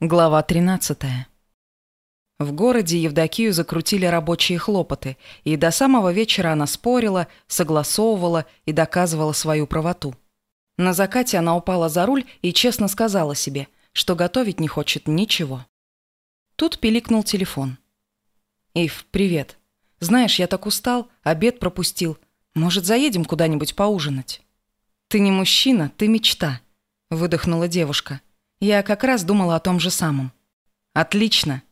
Глава 13. В городе Евдокию закрутили рабочие хлопоты, и до самого вечера она спорила, согласовывала и доказывала свою правоту. На закате она упала за руль и честно сказала себе, что готовить не хочет ничего. Тут пиликнул телефон. «Ив, привет. Знаешь, я так устал, обед пропустил. Может, заедем куда-нибудь поужинать?» «Ты не мужчина, ты мечта», — выдохнула девушка. Я как раз думала о том же самом. Отлично.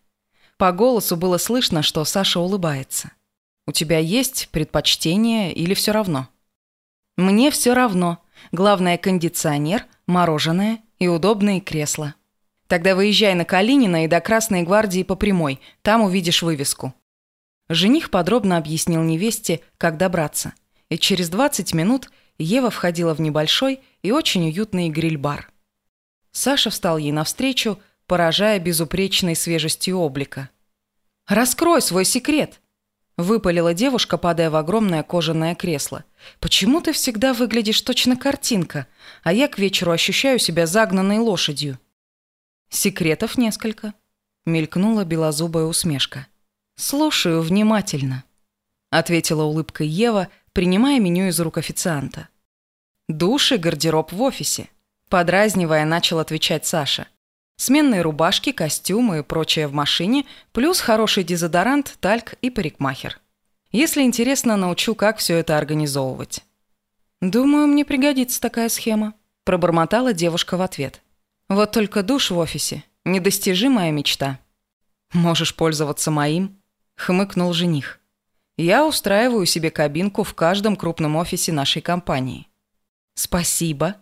По голосу было слышно, что Саша улыбается. У тебя есть предпочтение или все равно? Мне все равно. Главное кондиционер, мороженое и удобные кресла. Тогда выезжай на Калинина и до Красной гвардии по прямой, там увидишь вывеску. Жених подробно объяснил невесте, как добраться. И через 20 минут Ева входила в небольшой и очень уютный гриль-бар. Саша встал ей навстречу, поражая безупречной свежестью облика. «Раскрой свой секрет!» – выпалила девушка, падая в огромное кожаное кресло. «Почему ты всегда выглядишь точно картинка, а я к вечеру ощущаю себя загнанной лошадью?» «Секретов несколько», – мелькнула белозубая усмешка. «Слушаю внимательно», – ответила улыбкой Ева, принимая меню из рук официанта. «Душ и гардероб в офисе. Подразнивая, начал отвечать Саша. Сменные рубашки, костюмы и прочее в машине, плюс хороший дезодорант, тальк и парикмахер. Если интересно, научу, как все это организовывать. «Думаю, мне пригодится такая схема», – пробормотала девушка в ответ. «Вот только душ в офисе – недостижимая мечта». «Можешь пользоваться моим», – хмыкнул жених. «Я устраиваю себе кабинку в каждом крупном офисе нашей компании». «Спасибо»,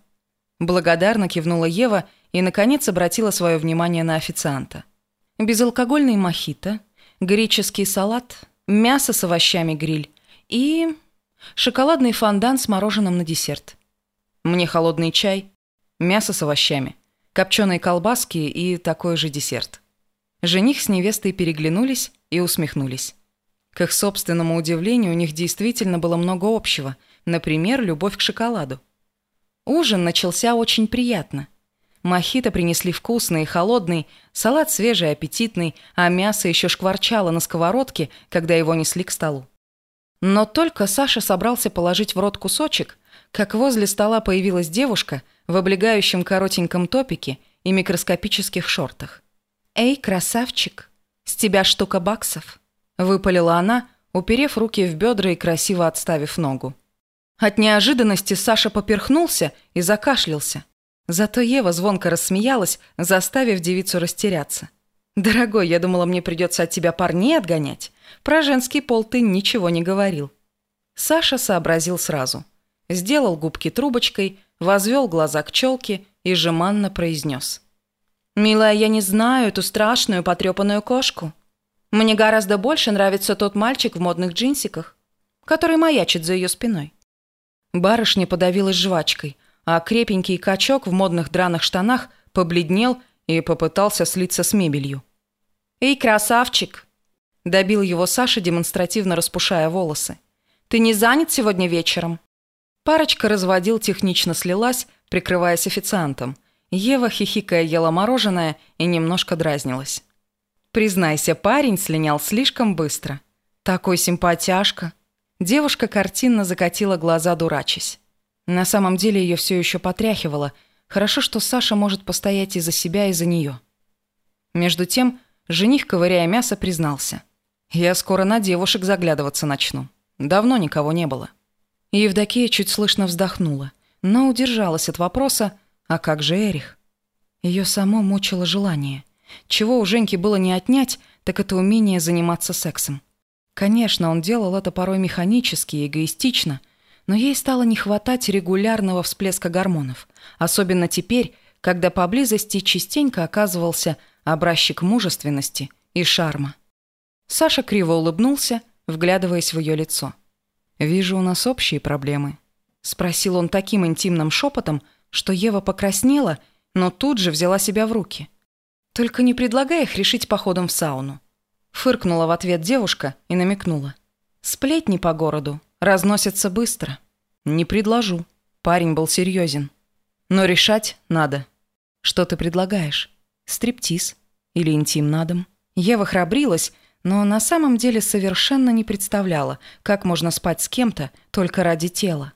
Благодарно кивнула Ева и, наконец, обратила свое внимание на официанта. Безалкогольный мохито, греческий салат, мясо с овощами гриль и шоколадный фондан с мороженым на десерт. Мне холодный чай, мясо с овощами, копченые колбаски и такой же десерт. Жених с невестой переглянулись и усмехнулись. К их собственному удивлению, у них действительно было много общего, например, любовь к шоколаду. Ужин начался очень приятно. Мохито принесли вкусный и холодный, салат свежий и аппетитный, а мясо еще шкварчало на сковородке, когда его несли к столу. Но только Саша собрался положить в рот кусочек, как возле стола появилась девушка в облегающем коротеньком топике и микроскопических шортах. «Эй, красавчик, с тебя штука баксов», — выпалила она, уперев руки в бедра и красиво отставив ногу. От неожиданности Саша поперхнулся и закашлялся. Зато Ева звонко рассмеялась, заставив девицу растеряться. «Дорогой, я думала, мне придется от тебя парней отгонять. Про женский пол ты ничего не говорил». Саша сообразил сразу. Сделал губки трубочкой, возвел глаза к челке и жеманно произнес. «Милая, я не знаю эту страшную потрепанную кошку. Мне гораздо больше нравится тот мальчик в модных джинсиках, который маячит за ее спиной. Барышня подавилась жвачкой, а крепенький качок в модных драных штанах побледнел и попытался слиться с мебелью. «Эй, красавчик!» – добил его Саша, демонстративно распушая волосы. «Ты не занят сегодня вечером?» Парочка разводил технично слилась, прикрываясь официантом. Ева, хихикая, ела мороженое и немножко дразнилась. «Признайся, парень слинял слишком быстро. Такой симпатяшка!» Девушка картинно закатила глаза, дурачась. На самом деле ее все еще потряхивало. Хорошо, что Саша может постоять и за себя, и за нее. Между тем, жених, ковыряя мясо, признался. «Я скоро на девушек заглядываться начну. Давно никого не было». Евдокия чуть слышно вздохнула, но удержалась от вопроса «А как же Эрих?». Ее само мучило желание. Чего у Женьки было не отнять, так это умение заниматься сексом. Конечно, он делал это порой механически и эгоистично, но ей стало не хватать регулярного всплеска гормонов, особенно теперь, когда поблизости частенько оказывался образчик мужественности и шарма. Саша криво улыбнулся, вглядываясь в ее лицо. «Вижу, у нас общие проблемы», — спросил он таким интимным шепотом, что Ева покраснела, но тут же взяла себя в руки. «Только не предлагай их решить походом в сауну. Фыркнула в ответ девушка и намекнула. «Сплетни по городу разносятся быстро. Не предложу». Парень был серьезен. «Но решать надо. Что ты предлагаешь?» Стриптиз. Или интим на дом. Ева храбрилась, но на самом деле совершенно не представляла, как можно спать с кем-то только ради тела.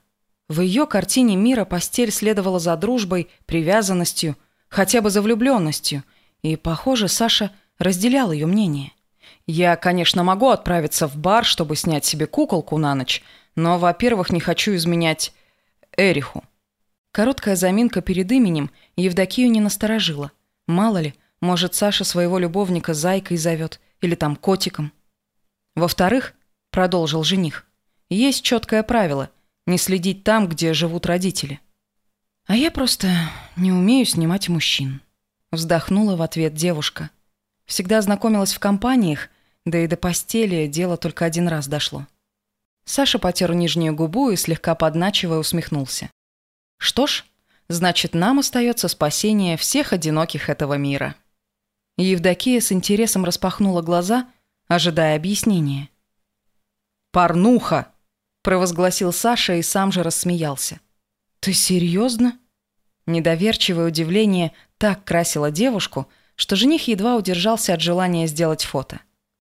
В ее картине мира постель следовала за дружбой, привязанностью, хотя бы за влюбленностью, и, похоже, Саша разделял ее мнение. Я, конечно, могу отправиться в бар, чтобы снять себе куколку на ночь, но, во-первых, не хочу изменять Эриху. Короткая заминка перед именем Евдокию не насторожила. Мало ли, может, Саша своего любовника зайкой зовет или там котиком. Во-вторых, продолжил жених, есть четкое правило – не следить там, где живут родители. А я просто не умею снимать мужчин. Вздохнула в ответ девушка. Всегда знакомилась в компаниях, да и до постели дело только один раз дошло. Саша потер нижнюю губу и, слегка подначивая, усмехнулся. «Что ж, значит, нам остается спасение всех одиноких этого мира». Евдокия с интересом распахнула глаза, ожидая объяснения. «Порнуха!» – провозгласил Саша и сам же рассмеялся. «Ты серьезно?» Недоверчивое удивление так красило девушку, что жених едва удержался от желания сделать фото.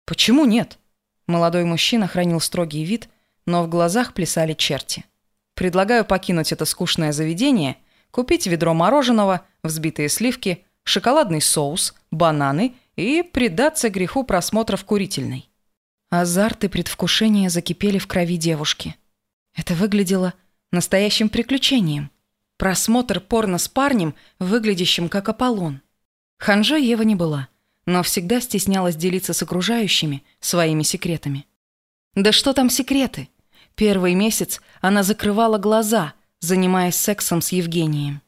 «Почему нет?» Молодой мужчина хранил строгий вид, но в глазах плясали черти. «Предлагаю покинуть это скучное заведение, купить ведро мороженого, взбитые сливки, шоколадный соус, бананы и предаться греху просмотра в курительной». Азарт и предвкушение закипели в крови девушки. Это выглядело настоящим приключением. Просмотр порно с парнем, выглядящим как Аполлон. Ханжой Ева не была – но всегда стеснялась делиться с окружающими своими секретами. Да что там секреты? Первый месяц она закрывала глаза, занимаясь сексом с Евгением.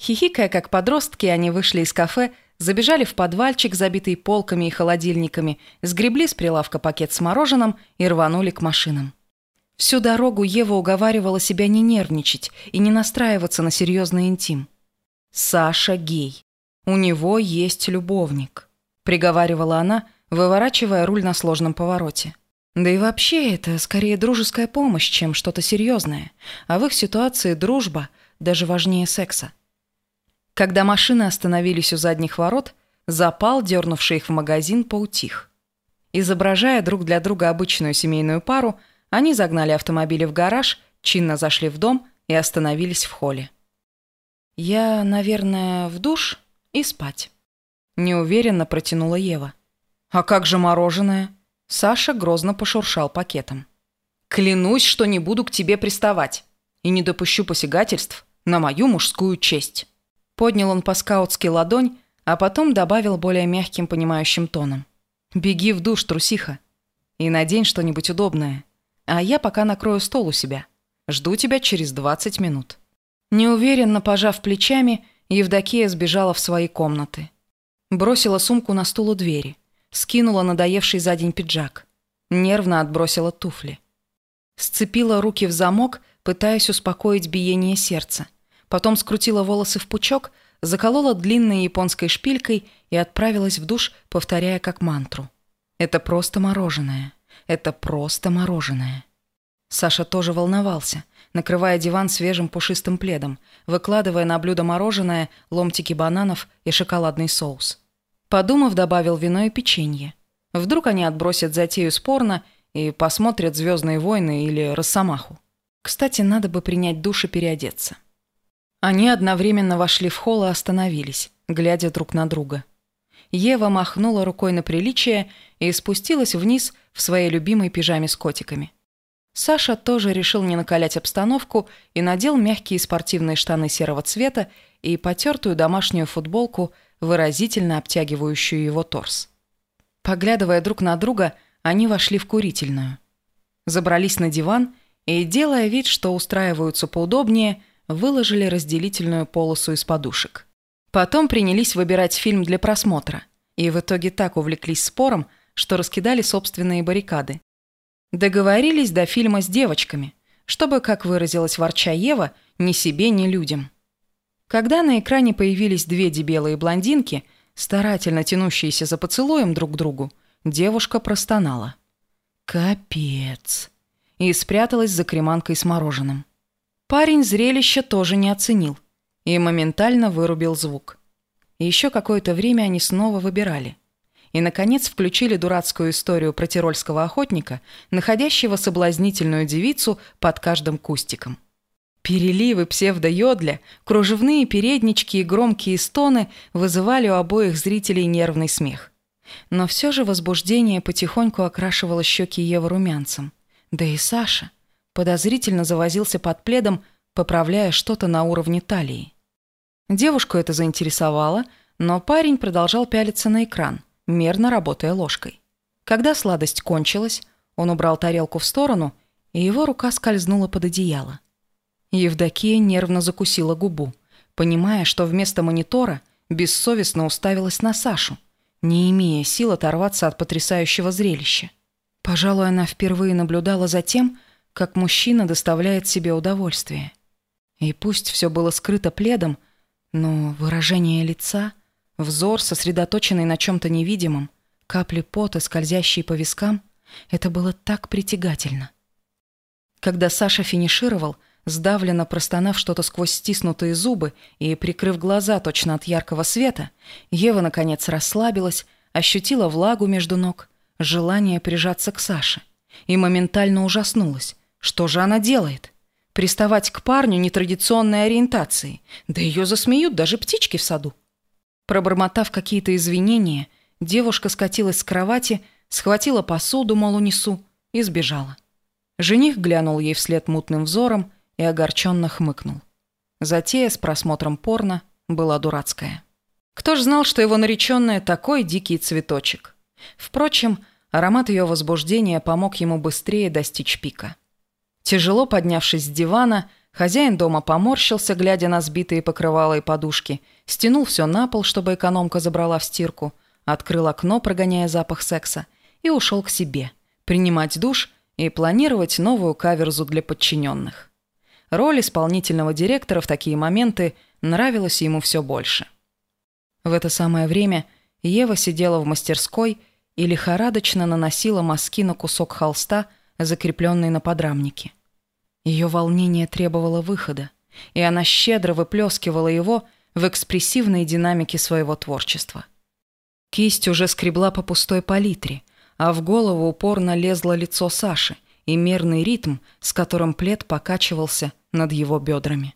Хихикая, как подростки, они вышли из кафе, забежали в подвальчик, забитый полками и холодильниками, сгребли с прилавка пакет с мороженым и рванули к машинам. Всю дорогу Ева уговаривала себя не нервничать и не настраиваться на серьезный интим. Саша гей. У него есть любовник приговаривала она, выворачивая руль на сложном повороте. Да и вообще это скорее дружеская помощь, чем что-то серьезное, а в их ситуации дружба даже важнее секса. Когда машины остановились у задних ворот, запал, дернувший их в магазин, поутих. Изображая друг для друга обычную семейную пару, они загнали автомобили в гараж, чинно зашли в дом и остановились в холле. «Я, наверное, в душ и спать». Неуверенно протянула Ева. «А как же мороженое?» Саша грозно пошуршал пакетом. «Клянусь, что не буду к тебе приставать и не допущу посягательств на мою мужскую честь». Поднял он по-скаутски ладонь, а потом добавил более мягким понимающим тоном. «Беги в душ, трусиха, и надень что-нибудь удобное, а я пока накрою стол у себя. Жду тебя через двадцать минут». Неуверенно пожав плечами, Евдокия сбежала в свои комнаты. Бросила сумку на стул у двери. Скинула надоевший за день пиджак. Нервно отбросила туфли. Сцепила руки в замок, пытаясь успокоить биение сердца. Потом скрутила волосы в пучок, заколола длинной японской шпилькой и отправилась в душ, повторяя как мантру. «Это просто мороженое. Это просто мороженое». Саша тоже волновался, накрывая диван свежим пушистым пледом, выкладывая на блюдо мороженое, ломтики бананов и шоколадный соус. Подумав, добавил вино и печенье. Вдруг они отбросят затею спорно и посмотрят «Звездные войны» или «Росомаху». Кстати, надо бы принять душ и переодеться. Они одновременно вошли в холл и остановились, глядя друг на друга. Ева махнула рукой на приличие и спустилась вниз в своей любимой пижаме с котиками. Саша тоже решил не накалять обстановку и надел мягкие спортивные штаны серого цвета и потертую домашнюю футболку выразительно обтягивающую его торс. Поглядывая друг на друга, они вошли в курительную. Забрались на диван и, делая вид, что устраиваются поудобнее, выложили разделительную полосу из подушек. Потом принялись выбирать фильм для просмотра, и в итоге так увлеклись спором, что раскидали собственные баррикады. Договорились до фильма с девочками, чтобы, как выразилась ворча Ева, ни себе, ни людям. Когда на экране появились две дебелые блондинки, старательно тянущиеся за поцелуем друг к другу, девушка простонала. «Капец!» и спряталась за креманкой с мороженым. Парень зрелище тоже не оценил и моментально вырубил звук. еще какое-то время они снова выбирали. И, наконец, включили дурацкую историю про тирольского охотника, находящего соблазнительную девицу под каждым кустиком. Переливы псевдоёдля, кружевные переднички и громкие стоны вызывали у обоих зрителей нервный смех. Но все же возбуждение потихоньку окрашивало щеки Евы румянцем. Да и Саша подозрительно завозился под пледом, поправляя что-то на уровне талии. Девушку это заинтересовало, но парень продолжал пялиться на экран, мерно работая ложкой. Когда сладость кончилась, он убрал тарелку в сторону, и его рука скользнула под одеяло. Евдокия нервно закусила губу, понимая, что вместо монитора бессовестно уставилась на Сашу, не имея сил оторваться от потрясающего зрелища. Пожалуй, она впервые наблюдала за тем, как мужчина доставляет себе удовольствие. И пусть все было скрыто пледом, но выражение лица, взор, сосредоточенный на чем-то невидимом, капли пота, скользящие по вискам, это было так притягательно. Когда Саша финишировал – Сдавленно простонав что-то сквозь стиснутые зубы и прикрыв глаза точно от яркого света, Ева, наконец, расслабилась, ощутила влагу между ног, желание прижаться к Саше. И моментально ужаснулась. Что же она делает? Приставать к парню нетрадиционной ориентации. Да ее засмеют даже птички в саду. Пробормотав какие-то извинения, девушка скатилась с кровати, схватила посуду, мол, унесу, и сбежала. Жених глянул ей вслед мутным взором и огорченно хмыкнул. Затея с просмотром порно была дурацкая. Кто ж знал, что его нареченная такой дикий цветочек? Впрочем, аромат ее возбуждения помог ему быстрее достичь пика. Тяжело поднявшись с дивана, хозяин дома поморщился, глядя на сбитые покрывала и подушки, стянул все на пол, чтобы экономка забрала в стирку, открыл окно, прогоняя запах секса, и ушел к себе, принимать душ и планировать новую каверзу для подчиненных. Роль исполнительного директора в такие моменты нравилась ему все больше. В это самое время Ева сидела в мастерской и лихорадочно наносила мазки на кусок холста, закрепленный на подрамнике. Ее волнение требовало выхода, и она щедро выплескивала его в экспрессивной динамике своего творчества. Кисть уже скребла по пустой палитре, а в голову упорно лезло лицо Саши и мерный ритм, с которым плед покачивался – над его бедрами.